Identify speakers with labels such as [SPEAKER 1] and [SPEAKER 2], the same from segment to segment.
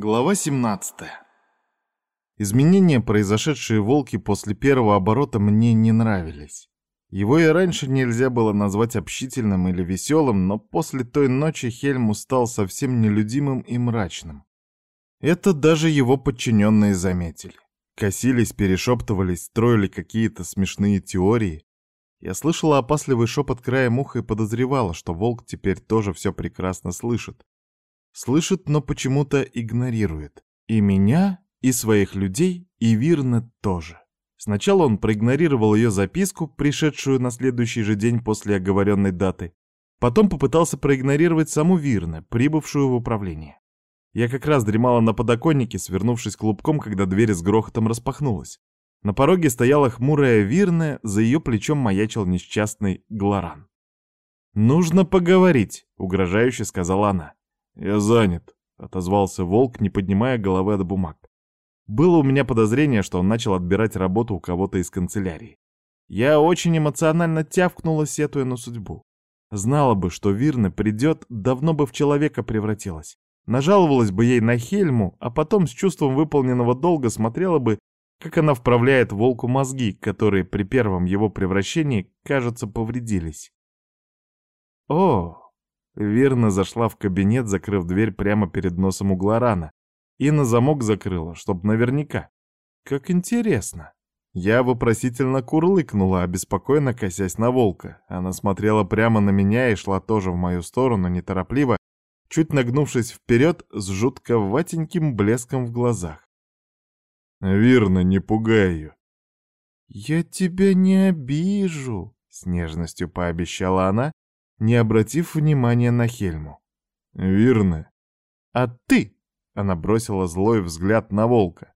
[SPEAKER 1] Глава 17. Изменения, произошедшие в Волке после первого оборота, мне не нравились. Его и раньше нельзя было назвать общительным или веселым, но после той ночи Хельму стал совсем нелюдимым и мрачным. Это даже его подчиненные заметили. Косились, перешептывались, строили какие-то смешные теории. Я слышала опасливый шепот краем уха и подозревала, что Волк теперь тоже все прекрасно слышит. Слышит, но почему-то игнорирует. И меня, и своих людей, и Вирна тоже. Сначала он проигнорировал ее записку, пришедшую на следующий же день после оговоренной даты. Потом попытался проигнорировать саму Вирна, прибывшую в управление. Я как раз дремала на подоконнике, свернувшись клубком, когда дверь с грохотом распахнулась. На пороге стояла хмурая Вирна, за ее плечом маячил несчастный Глоран. «Нужно поговорить», — угрожающе сказала она. «Я занят», — отозвался Волк, не поднимая головы от бумаг. Было у меня подозрение, что он начал отбирать работу у кого-то из канцелярии. Я очень эмоционально тявкнула, сетуя на судьбу. Знала бы, что Вирна придет, давно бы в человека превратилась. Нажаловалась бы ей на Хельму, а потом с чувством выполненного долга смотрела бы, как она вправляет волку мозги, которые при первом его превращении, кажется, повредились. О, Верно зашла в кабинет, закрыв дверь прямо перед носом угла рана, и на замок закрыла, чтоб наверняка. Как интересно. Я вопросительно курлыкнула, обеспокоенно косясь на волка. Она смотрела прямо на меня и шла тоже в мою сторону, неторопливо, чуть нагнувшись вперед с жутко ватеньким блеском в глазах. «Верно, не пугай ее». «Я тебя не обижу», — с нежностью пообещала она не обратив внимания на Хельму. «Верно. А ты?» — она бросила злой взгляд на волка.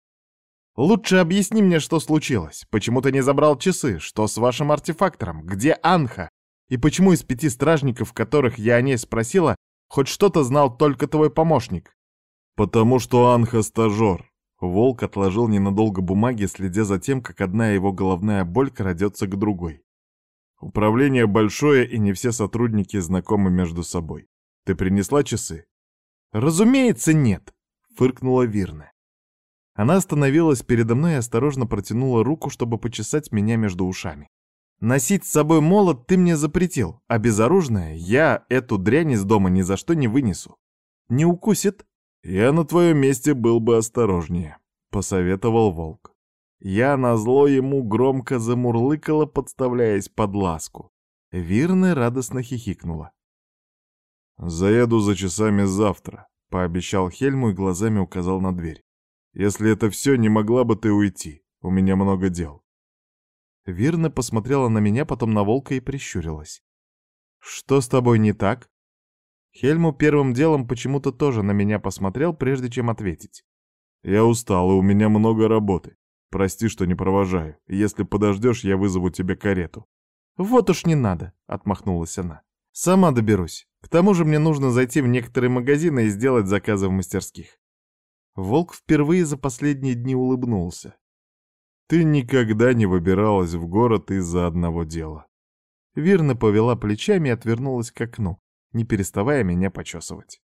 [SPEAKER 1] «Лучше объясни мне, что случилось. Почему ты не забрал часы? Что с вашим артефактором? Где Анха? И почему из пяти стражников, которых я о ней спросила, хоть что-то знал только твой помощник?» «Потому что Анха стажер». Волк отложил ненадолго бумаги, следя за тем, как одна его головная боль крадется к другой. Управление большое, и не все сотрудники знакомы между собой. Ты принесла часы? Разумеется, нет, фыркнула Вирна. Она остановилась передо мной и осторожно протянула руку, чтобы почесать меня между ушами. Носить с собой молот ты мне запретил, а безоружная я эту дрянь из дома ни за что не вынесу. Не укусит? Я на твоем месте был бы осторожнее, посоветовал волк. Я назло ему громко замурлыкала, подставляясь под ласку. Вирна радостно хихикнула. «Заеду за часами завтра», — пообещал Хельму и глазами указал на дверь. «Если это все, не могла бы ты уйти. У меня много дел». Вирна посмотрела на меня, потом на волка и прищурилась. «Что с тобой не так?» Хельму первым делом почему-то тоже на меня посмотрел, прежде чем ответить. «Я устал, и у меня много работы. Прости, что не провожаю. Если подождешь, я вызову тебе карету. Вот уж не надо, отмахнулась она. Сама доберусь. К тому же мне нужно зайти в некоторые магазины и сделать заказы в мастерских. Волк впервые за последние дни улыбнулся. Ты никогда не выбиралась в город из-за одного дела. Верно повела плечами и отвернулась к окну, не переставая меня почесывать.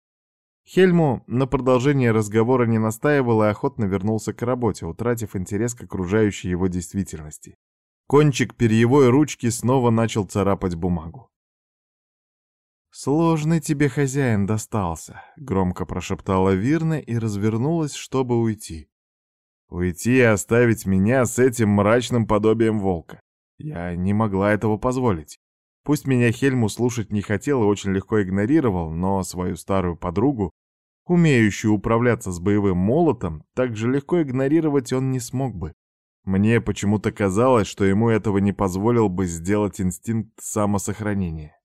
[SPEAKER 1] Хельму на продолжение разговора не настаивал и охотно вернулся к работе, утратив интерес к окружающей его действительности. Кончик перьевой ручки снова начал царапать бумагу. «Сложный тебе хозяин достался», — громко прошептала Вирна и развернулась, чтобы уйти. Уйти и оставить меня с этим мрачным подобием волка. Я не могла этого позволить. Пусть меня Хельму слушать не хотел и очень легко игнорировал, но свою старую подругу, умеющую управляться с боевым молотом, так же легко игнорировать он не смог бы. Мне почему-то казалось, что ему этого не позволил бы сделать инстинкт самосохранения.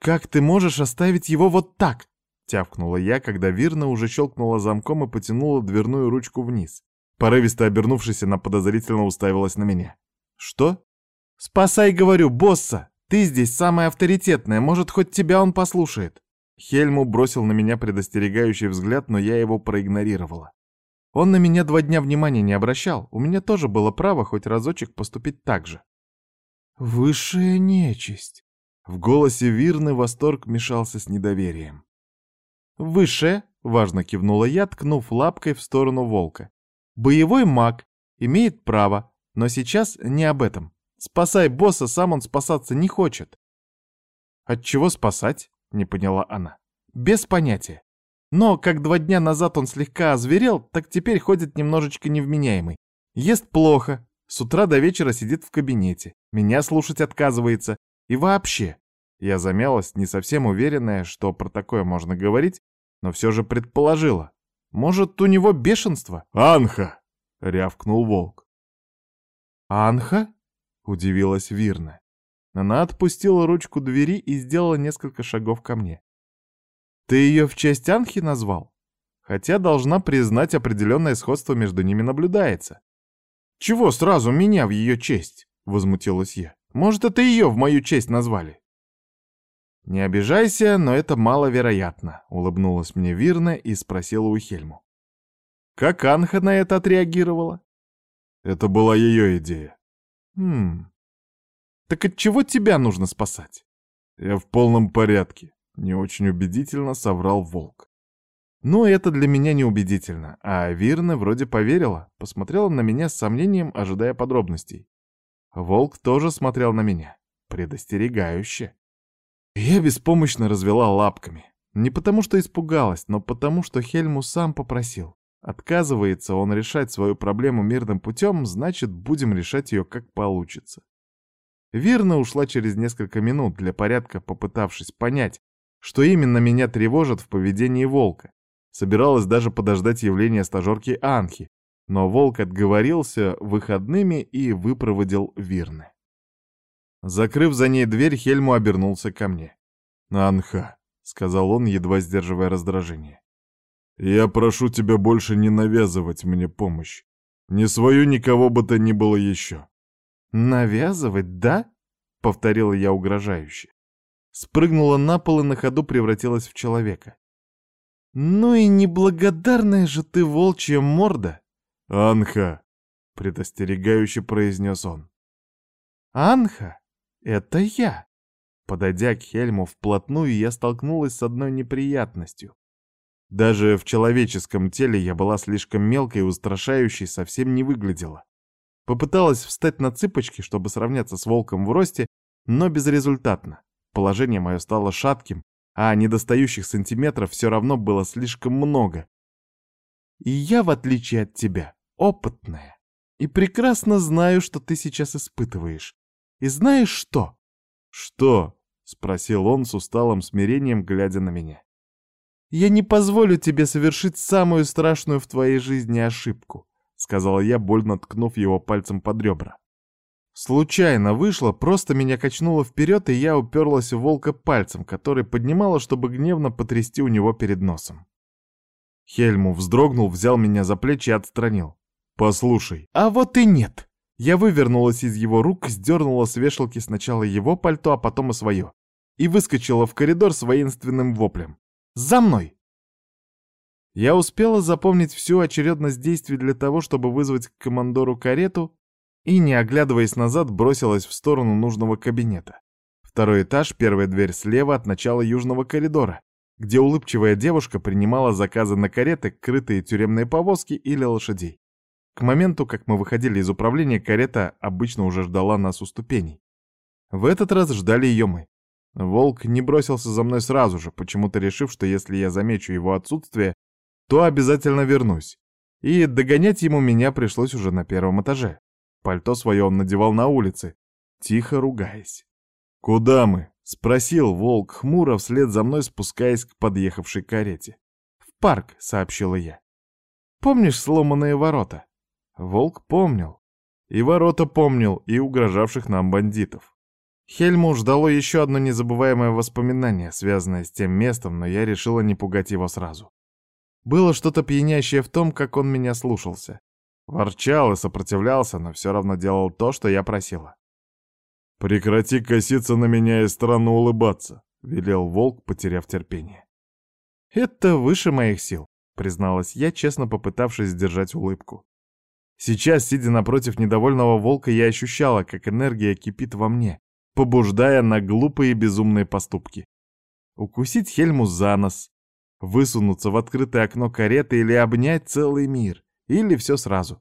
[SPEAKER 1] «Как ты можешь оставить его вот так?» — тявкнула я, когда Вирна уже щелкнула замком и потянула дверную ручку вниз. Порывисто обернувшись, она подозрительно уставилась на меня. «Что?» «Спасай, говорю, босса!» Ты здесь самая авторитетная, может, хоть тебя он послушает». Хельму бросил на меня предостерегающий взгляд, но я его проигнорировала. Он на меня два дня внимания не обращал, у меня тоже было право хоть разочек поступить так же. «Высшая нечисть!» В голосе Вирны восторг мешался с недоверием. «Высшее», — важно кивнула я, ткнув лапкой в сторону волка. «Боевой маг. Имеет право. Но сейчас не об этом. Спасай босса, сам он спасаться не хочет». «От чего спасать?» — не поняла она. «Без понятия. Но как два дня назад он слегка озверел, так теперь ходит немножечко невменяемый. Ест плохо, с утра до вечера сидит в кабинете, меня слушать отказывается. И вообще, я замялась, не совсем уверенная, что про такое можно говорить, но все же предположила. Может, у него бешенство?
[SPEAKER 2] «Анха!» — рявкнул волк.
[SPEAKER 1] «Анха?» — удивилась Вирна. Она отпустила ручку двери и сделала несколько шагов ко мне. «Ты ее в честь Анхи назвал?» Хотя, должна признать, определенное сходство между ними наблюдается. «Чего сразу меня в ее честь?» — возмутилась я. «Может, это ее в мою честь назвали?» «Не обижайся, но это маловероятно», — улыбнулась мне Вирна и спросила у Хельму. «Как Анха на это отреагировала?»
[SPEAKER 2] «Это была ее идея».
[SPEAKER 1] «Хм... Так от чего тебя нужно спасать?»
[SPEAKER 2] «Я в полном порядке», — не очень убедительно соврал волк.
[SPEAKER 1] Ну, это для меня неубедительно, а Вирна вроде поверила, посмотрела на меня с сомнением, ожидая подробностей. Волк тоже смотрел на меня, предостерегающе. Я беспомощно развела лапками. Не потому что испугалась, но потому что Хельму сам попросил. Отказывается он решать свою проблему мирным путем, значит, будем решать ее как получится. Вирна ушла через несколько минут, для порядка попытавшись понять, что именно меня тревожит в поведении волка. Собиралась даже подождать явления стажерки Анхи, но волк отговорился выходными и выпроводил Вирны. Закрыв за ней дверь, Хельму обернулся ко мне.
[SPEAKER 2] «Анха», — сказал он, едва сдерживая раздражение, — «я прошу тебя больше не навязывать мне помощь. Ни свою, никого бы то ни было еще».
[SPEAKER 1] «Навязывать, да?» — повторила я угрожающе. Спрыгнула на пол и на ходу превратилась в человека. «Ну и неблагодарная же ты волчья морда!»
[SPEAKER 2] «Анха!» — предостерегающе произнес он.
[SPEAKER 1] «Анха? Это я!» Подойдя к Хельму вплотную, я столкнулась с одной неприятностью. Даже в человеческом теле я была слишком мелкой и устрашающей совсем не выглядела. Попыталась встать на цыпочки, чтобы сравняться с волком в росте, но безрезультатно. Положение мое стало шатким, а недостающих сантиметров все равно было слишком много. И я, в отличие от тебя, опытная, и прекрасно знаю, что ты сейчас испытываешь. И знаешь что?
[SPEAKER 2] Что? — спросил он с усталым смирением, глядя на меня.
[SPEAKER 1] «Я не позволю тебе совершить самую страшную в твоей жизни ошибку», — сказала я, больно ткнув его пальцем под ребра. Случайно вышло, просто меня качнуло вперед, и я уперлась в волка пальцем, который поднимала, чтобы гневно потрясти у него перед носом. Хельму вздрогнул, взял меня за плечи и отстранил.
[SPEAKER 2] «Послушай».
[SPEAKER 1] «А вот и нет!» Я вывернулась из его рук, сдернула с вешалки сначала его пальто, а потом и свое. И выскочила в коридор с воинственным воплем. «За мной!» Я успела запомнить всю очередность действий для того, чтобы вызвать к командору карету и, не оглядываясь назад, бросилась в сторону нужного кабинета. Второй этаж, первая дверь слева от начала южного коридора, где улыбчивая девушка принимала заказы на кареты, крытые тюремные повозки или лошадей. К моменту, как мы выходили из управления, карета обычно уже ждала нас у ступеней. В этот раз ждали ее мы. Волк не бросился за мной сразу же, почему-то решив, что если я замечу его отсутствие, то обязательно вернусь. И догонять ему меня пришлось уже на первом этаже. Пальто свое он надевал на улице, тихо ругаясь.
[SPEAKER 2] «Куда мы?»
[SPEAKER 1] — спросил волк хмуро вслед за мной, спускаясь к подъехавшей карете. «В парк», — сообщила я. «Помнишь сломанные ворота?» Волк помнил. И ворота помнил, и угрожавших нам бандитов. Хельму ждало еще одно незабываемое воспоминание, связанное с тем местом, но я решила не пугать его сразу. Было что-то пьянящее в том, как он меня слушался. Ворчал и сопротивлялся, но все равно делал то, что я просила.
[SPEAKER 2] «Прекрати коситься на меня и странно улыбаться», — велел волк, потеряв терпение.
[SPEAKER 1] «Это выше моих сил», — призналась я, честно попытавшись сдержать улыбку. Сейчас, сидя напротив недовольного волка, я ощущала, как энергия кипит во мне, побуждая на глупые и безумные поступки. Укусить Хельму за нос, Высунуться в открытое окно кареты или обнять целый мир. Или все сразу.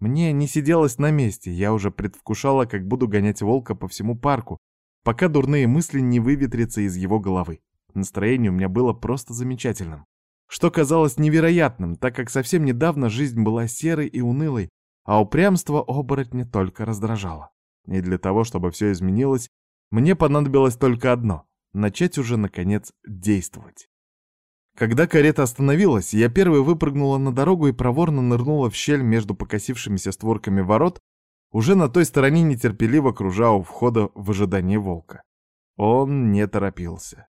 [SPEAKER 1] Мне не сиделось на месте, я уже предвкушала, как буду гонять волка по всему парку, пока дурные мысли не выветрятся из его головы. Настроение у меня было просто замечательным. Что казалось невероятным, так как совсем недавно жизнь была серой и унылой, а упрямство оборотня только раздражало. И для того, чтобы все изменилось, мне понадобилось только одно — начать уже, наконец, действовать. Когда карета остановилась, я первой выпрыгнула на дорогу и проворно нырнула в щель между покосившимися створками ворот, уже на той стороне нетерпеливо кружа у входа в ожидании волка. Он не торопился.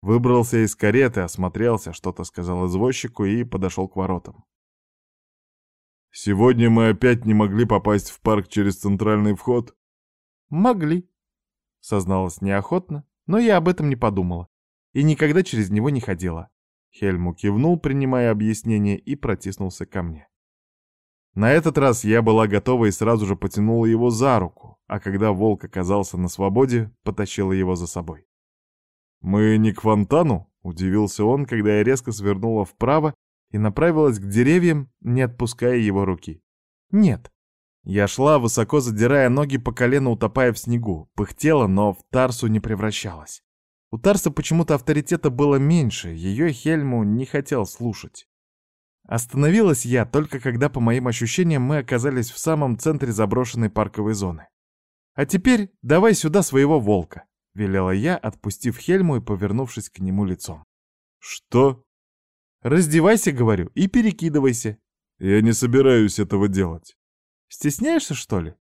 [SPEAKER 1] Выбрался из кареты, осмотрелся, что-то сказал извозчику и подошел к воротам.
[SPEAKER 2] «Сегодня мы опять не могли попасть в парк через центральный вход?»
[SPEAKER 1] «Могли», — созналась неохотно, но я об этом не подумала и никогда через него не ходила. Хельму кивнул, принимая объяснение, и протиснулся ко мне. На этот раз я была готова и сразу же потянула его за руку, а когда волк оказался на свободе, потащила его за собой. «Мы не к фонтану?» — удивился он, когда я резко свернула вправо и направилась к деревьям, не отпуская его руки. «Нет». Я шла, высоко задирая ноги по колено, утопая в снегу, пыхтела, но в Тарсу не превращалась. У Тарса почему-то авторитета было меньше, ее Хельму не хотел слушать. Остановилась я только когда, по моим ощущениям, мы оказались в самом центре заброшенной парковой зоны. «А теперь давай сюда своего волка», — велела я, отпустив Хельму и повернувшись к нему лицом.
[SPEAKER 2] «Что?»
[SPEAKER 1] «Раздевайся, — говорю, — и перекидывайся».
[SPEAKER 2] «Я не собираюсь этого делать».
[SPEAKER 1] «Стесняешься, что ли?»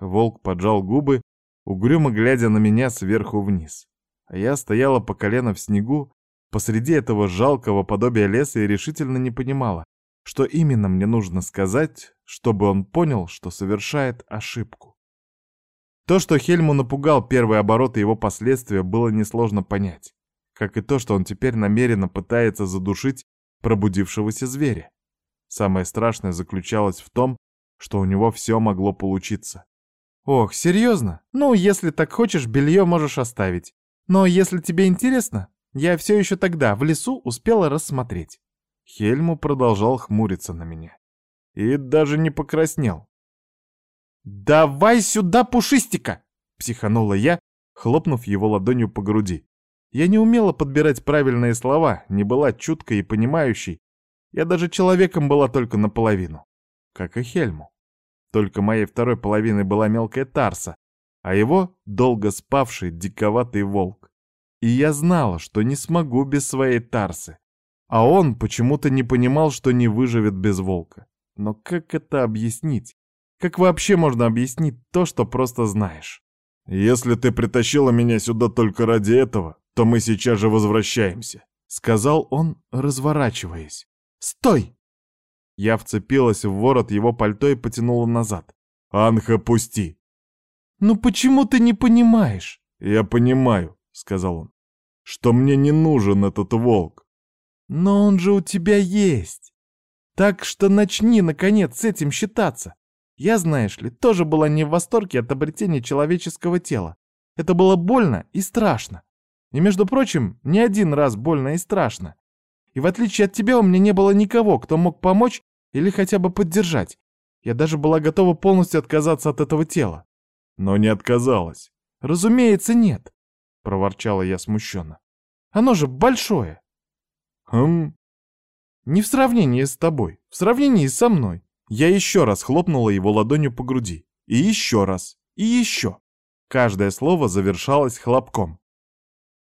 [SPEAKER 1] Волк поджал губы, угрюмо глядя на меня сверху вниз а я стояла по колено в снегу посреди этого жалкого подобия леса и решительно не понимала, что именно мне нужно сказать, чтобы он понял, что совершает ошибку. То, что Хельму напугал первый оборот и его последствия, было несложно понять, как и то, что он теперь намеренно пытается задушить пробудившегося зверя. Самое страшное заключалось в том, что у него все могло получиться. «Ох, серьезно? Ну, если так хочешь, белье можешь оставить. Но если тебе интересно, я все еще тогда в лесу успела рассмотреть. Хельму продолжал хмуриться на меня. И даже не покраснел. «Давай сюда, пушистика!» — психанула я, хлопнув его ладонью по груди. Я не умела подбирать правильные слова, не была чуткой и понимающей. Я даже человеком была только наполовину. Как и Хельму. Только моей второй половиной была мелкая Тарса, а его — долго спавший диковатый волк. И я знала, что не смогу без своей Тарсы. А он почему-то не понимал, что не выживет без волка. Но как это объяснить? Как вообще можно объяснить то, что просто знаешь?
[SPEAKER 2] «Если ты притащила меня сюда только ради этого, то мы сейчас же возвращаемся», —
[SPEAKER 1] сказал он, разворачиваясь. «Стой!» Я вцепилась в ворот его пальто и потянула назад.
[SPEAKER 2] «Анха, пусти!»
[SPEAKER 1] «Ну почему ты не понимаешь?»
[SPEAKER 2] «Я понимаю», — сказал он, — «что мне не нужен этот волк».
[SPEAKER 1] «Но он же у тебя есть. Так что начни, наконец, с этим считаться. Я, знаешь ли, тоже была не в восторге от обретения человеческого тела. Это было больно и страшно. И, между прочим, не один раз больно и страшно. И в отличие от тебя у меня не было никого, кто мог помочь или хотя бы поддержать. Я даже была готова полностью отказаться от этого тела
[SPEAKER 2] но не отказалась.
[SPEAKER 1] «Разумеется, нет», — проворчала я смущенно. «Оно же большое».
[SPEAKER 2] «Хм...»
[SPEAKER 1] «Не в сравнении с тобой, в сравнении со мной». Я еще раз хлопнула его ладонью по груди. И еще раз. И еще. Каждое слово завершалось хлопком.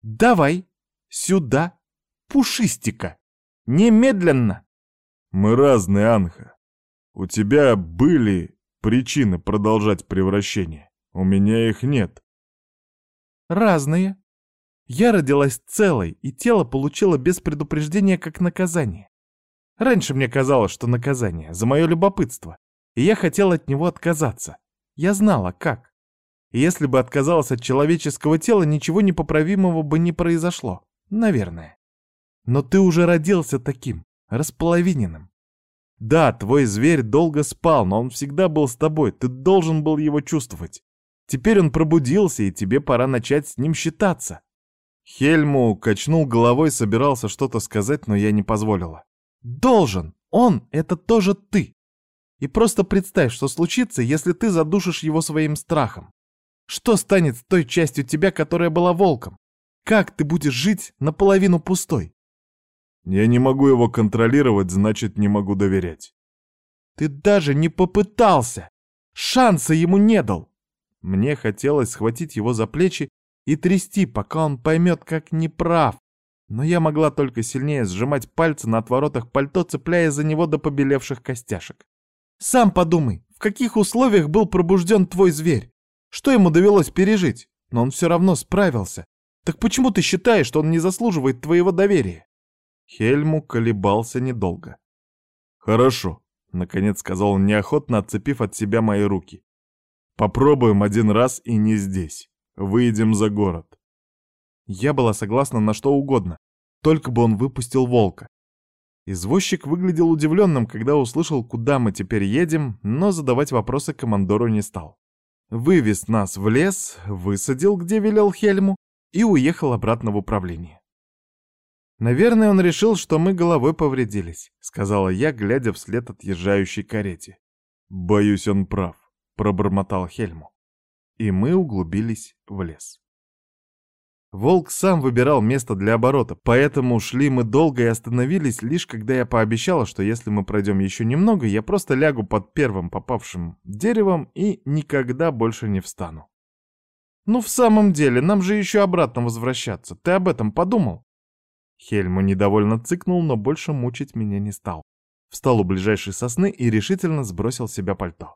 [SPEAKER 1] «Давай! Сюда! Пушистика! Немедленно!»
[SPEAKER 2] «Мы разные, Анха. У тебя были причины продолжать превращение. У меня их нет.
[SPEAKER 1] Разные. Я родилась целой, и тело получило без предупреждения как наказание. Раньше мне казалось, что наказание за мое любопытство, и я хотела от него отказаться. Я знала, как. И если бы отказалась от человеческого тела, ничего непоправимого бы не произошло. Наверное. Но ты уже родился таким, располовиненным. Да, твой зверь долго спал, но он всегда был с тобой, ты должен был его чувствовать. Теперь он пробудился, и тебе пора начать с ним считаться. Хельму качнул головой, собирался что-то сказать, но я не позволила. «Должен! Он — это тоже ты! И просто представь, что случится, если ты задушишь его своим страхом. Что станет с той частью тебя, которая была волком? Как ты будешь жить наполовину пустой?
[SPEAKER 2] Я не могу его контролировать, значит, не могу доверять.
[SPEAKER 1] Ты даже не попытался! Шанса ему не дал! Мне хотелось схватить его за плечи и трясти, пока он поймет, как неправ. Но я могла только сильнее сжимать пальцы на отворотах пальто, цепляя за него до побелевших костяшек. Сам подумай, в каких условиях был пробужден твой зверь? Что ему довелось пережить? Но он все равно справился. Так почему ты считаешь, что он не заслуживает твоего доверия? Хельму колебался недолго.
[SPEAKER 2] «Хорошо», — наконец сказал он неохотно, отцепив от себя мои руки. «Попробуем один раз и не здесь. Выйдем за город».
[SPEAKER 1] Я была согласна на что угодно, только бы он выпустил волка. Извозчик выглядел удивленным, когда услышал, куда мы теперь едем, но задавать вопросы командору не стал. Вывез нас в лес, высадил, где велел Хельму, и уехал обратно в управление. «Наверное, он решил, что мы головой повредились», — сказала я, глядя вслед отъезжающей карете.
[SPEAKER 2] «Боюсь, он прав», — пробормотал Хельму.
[SPEAKER 1] И мы углубились в лес. Волк сам выбирал место для оборота, поэтому шли мы долго и остановились, лишь когда я пообещала, что если мы пройдем еще немного, я просто лягу под первым попавшим деревом и никогда больше не встану. «Ну в самом деле, нам же еще обратно возвращаться. Ты об этом подумал?» Хельму недовольно цыкнул, но больше мучить меня не стал. Встал у ближайшей сосны и решительно сбросил с себя пальто.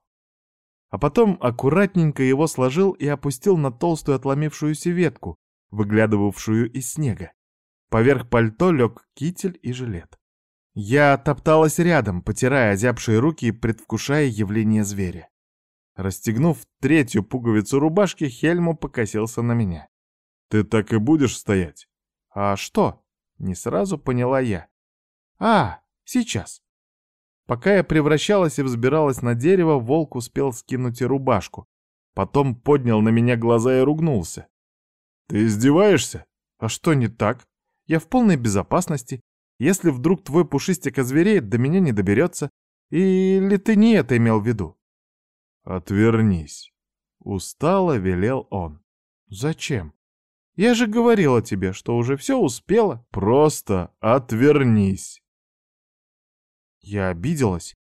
[SPEAKER 1] А потом аккуратненько его сложил и опустил на толстую отломившуюся ветку, выглядывавшую из снега. Поверх пальто лег китель и жилет. Я топталась рядом, потирая озябшие руки и предвкушая явление зверя. Расстегнув третью пуговицу рубашки, Хельму покосился на меня.
[SPEAKER 2] «Ты так и будешь стоять?»
[SPEAKER 1] «А что?» Не сразу поняла я. А, сейчас. Пока я превращалась и взбиралась на дерево, волк успел скинуть и рубашку. Потом поднял на меня глаза и ругнулся.
[SPEAKER 2] «Ты издеваешься?»
[SPEAKER 1] «А что не так? Я в полной безопасности. Если вдруг твой пушистик озвереет, до меня не доберется. Или ты не это имел в виду?»
[SPEAKER 2] «Отвернись», —
[SPEAKER 1] устало велел он. «Зачем?» Я же говорила тебе, что уже все успела.
[SPEAKER 2] Просто отвернись.
[SPEAKER 1] Я обиделась,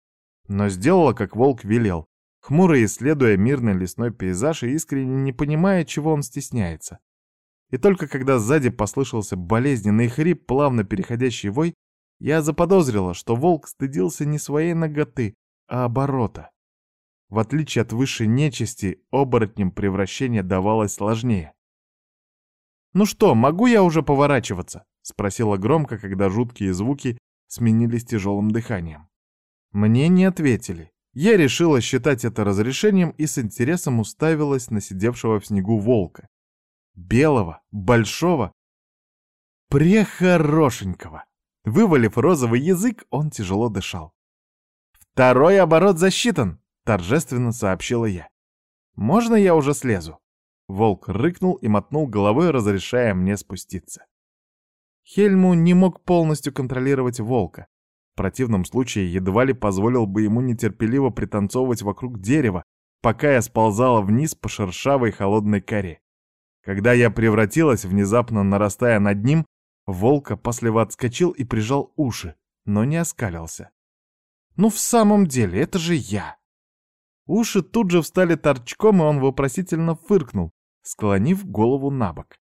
[SPEAKER 1] но сделала, как волк велел, хмуро исследуя мирный лесной пейзаж и искренне не понимая, чего он стесняется. И только когда сзади послышался болезненный хрип, плавно переходящий вой, я заподозрила, что волк стыдился не своей ноготы, а оборота. В отличие от высшей нечисти, оборотнем превращение давалось сложнее. «Ну что, могу я уже поворачиваться?» — спросила громко, когда жуткие звуки сменились тяжелым дыханием. Мне не ответили. Я решила считать это разрешением и с интересом уставилась на сидевшего в снегу волка. Белого, большого, прехорошенького. Вывалив розовый язык, он тяжело дышал. «Второй оборот засчитан!» — торжественно сообщила я. «Можно я уже слезу?» Волк рыкнул и мотнул головой, разрешая мне спуститься. Хельму не мог полностью контролировать волка. В противном случае едва ли позволил бы ему нетерпеливо пританцовывать вокруг дерева, пока я сползала вниз по шершавой холодной коре. Когда я превратилась, внезапно нарастая над ним, волк опасливо отскочил и прижал уши, но не оскалился. «Ну в самом деле, это же я!» Уши тут же встали торчком, и он вопросительно фыркнул, склонив голову на бок.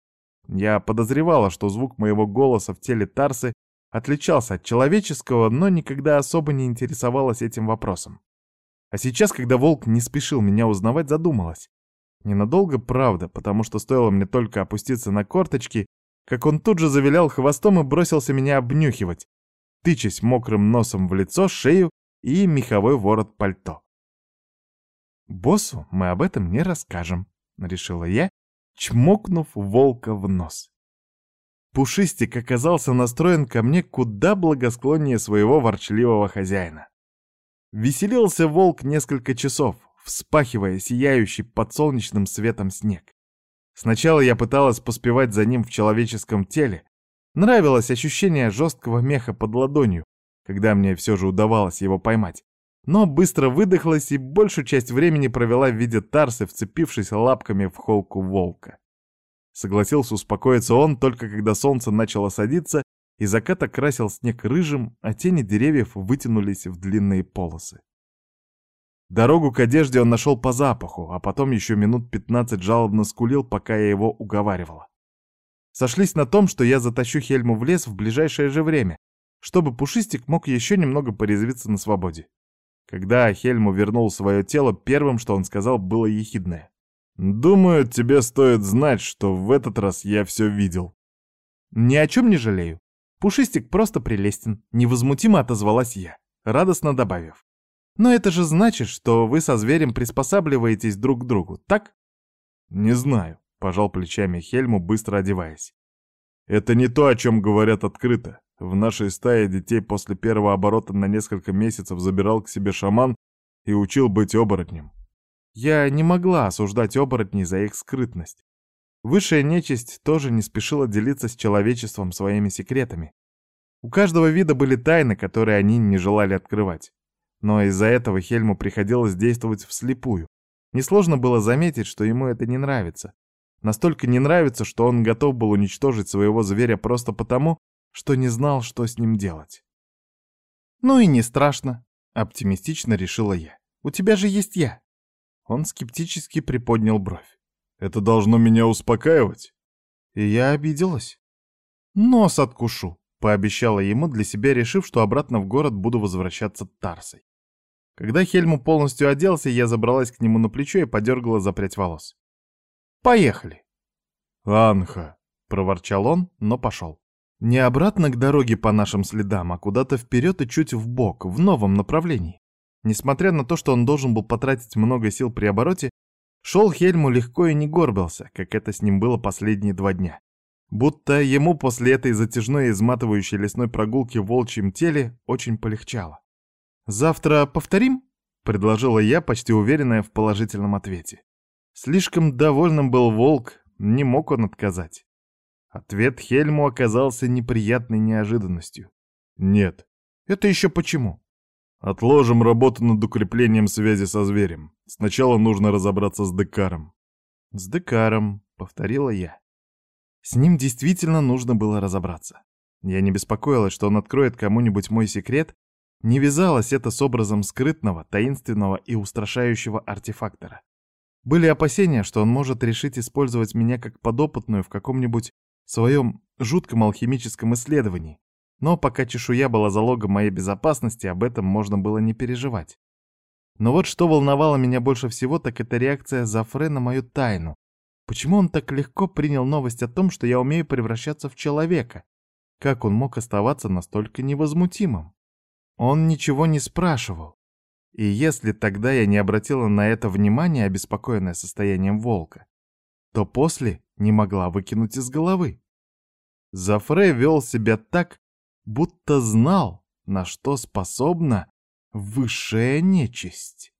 [SPEAKER 1] Я подозревала, что звук моего голоса в теле Тарсы отличался от человеческого, но никогда особо не интересовалась этим вопросом. А сейчас, когда волк не спешил меня узнавать, задумалась. Ненадолго, правда, потому что стоило мне только опуститься на корточки, как он тут же завилял хвостом и бросился меня обнюхивать, тычась мокрым носом в лицо, шею и меховой ворот пальто. Боссу мы об этом не расскажем. — решила я, чмокнув волка в нос. Пушистик оказался настроен ко мне куда благосклоннее своего ворчливого хозяина. Веселился волк несколько часов, вспахивая сияющий под солнечным светом снег. Сначала я пыталась поспевать за ним в человеческом теле. Нравилось ощущение жесткого меха под ладонью, когда мне все же удавалось его поймать. Но быстро выдохлась и большую часть времени провела в виде тарсы, вцепившись лапками в холку волка. Согласился успокоиться он только когда солнце начало садиться, и закат окрасил снег рыжим, а тени деревьев вытянулись в длинные полосы. Дорогу к одежде он нашел по запаху, а потом еще минут пятнадцать жалобно скулил, пока я его уговаривала. Сошлись на том, что я затащу Хельму в лес в ближайшее же время, чтобы Пушистик мог еще немного порезвиться на свободе. Когда Хельму вернул свое тело, первым, что он сказал, было ехидное. «Думаю, тебе стоит знать, что в этот раз я все видел». «Ни о чем не жалею. Пушистик просто прелестен», — невозмутимо отозвалась я, радостно добавив. Но это же значит, что вы со зверем приспосабливаетесь друг к другу, так? Не знаю, пожал плечами Хельму, быстро одеваясь. Это не то, о чем говорят открыто. В нашей стае детей после первого оборота на несколько месяцев забирал к себе шаман и учил быть оборотнем. Я не могла осуждать оборотней за их скрытность. Высшая нечисть тоже не спешила делиться с человечеством своими секретами. У каждого вида были тайны, которые они не желали открывать. Но из-за этого Хельму приходилось действовать вслепую. Несложно было заметить, что ему это не нравится. Настолько не нравится, что он готов был уничтожить своего зверя просто потому, что не знал, что с ним делать. «Ну и не страшно», — оптимистично решила я. «У тебя же есть я». Он скептически приподнял бровь. «Это должно меня успокаивать?» И я обиделась. «Нос откушу», — пообещала ему для себя, решив, что обратно в город буду возвращаться Тарсой. Когда Хельму полностью оделся, я забралась к нему на плечо и подергала за прядь волос. «Поехали!»
[SPEAKER 2] «Анха!»
[SPEAKER 1] — проворчал он, но пошел. Не обратно к дороге по нашим следам, а куда-то вперед и чуть в бок, в новом направлении. Несмотря на то, что он должен был потратить много сил при обороте, шел Хельму легко и не горбился, как это с ним было последние два дня. Будто ему после этой затяжной и изматывающей лесной прогулки в волчьем теле очень полегчало. «Завтра повторим?» — предложила я, почти уверенная в положительном ответе. Слишком довольным был волк, не мог он отказать. Ответ Хельму оказался неприятной неожиданностью. «Нет». «Это еще почему?»
[SPEAKER 2] «Отложим работу над укреплением связи со зверем. Сначала нужно разобраться с Декаром».
[SPEAKER 1] «С Декаром», — повторила я. С ним действительно нужно было разобраться. Я не беспокоилась, что он откроет кому-нибудь мой секрет не вязалось это с образом скрытного, таинственного и устрашающего артефактора. Были опасения, что он может решить использовать меня как подопытную в каком-нибудь своем жутком алхимическом исследовании, но пока чешуя была залогом моей безопасности, об этом можно было не переживать. Но вот что волновало меня больше всего, так это реакция Зафре на мою тайну. Почему он так легко принял новость о том, что я умею превращаться в человека? Как он мог оставаться настолько невозмутимым? Он ничего не спрашивал. И если тогда я не обратила на это внимания, обеспокоенная состоянием волка, то после не могла выкинуть из головы. Зафре вел себя так, будто знал, на что способна высшая нечисть.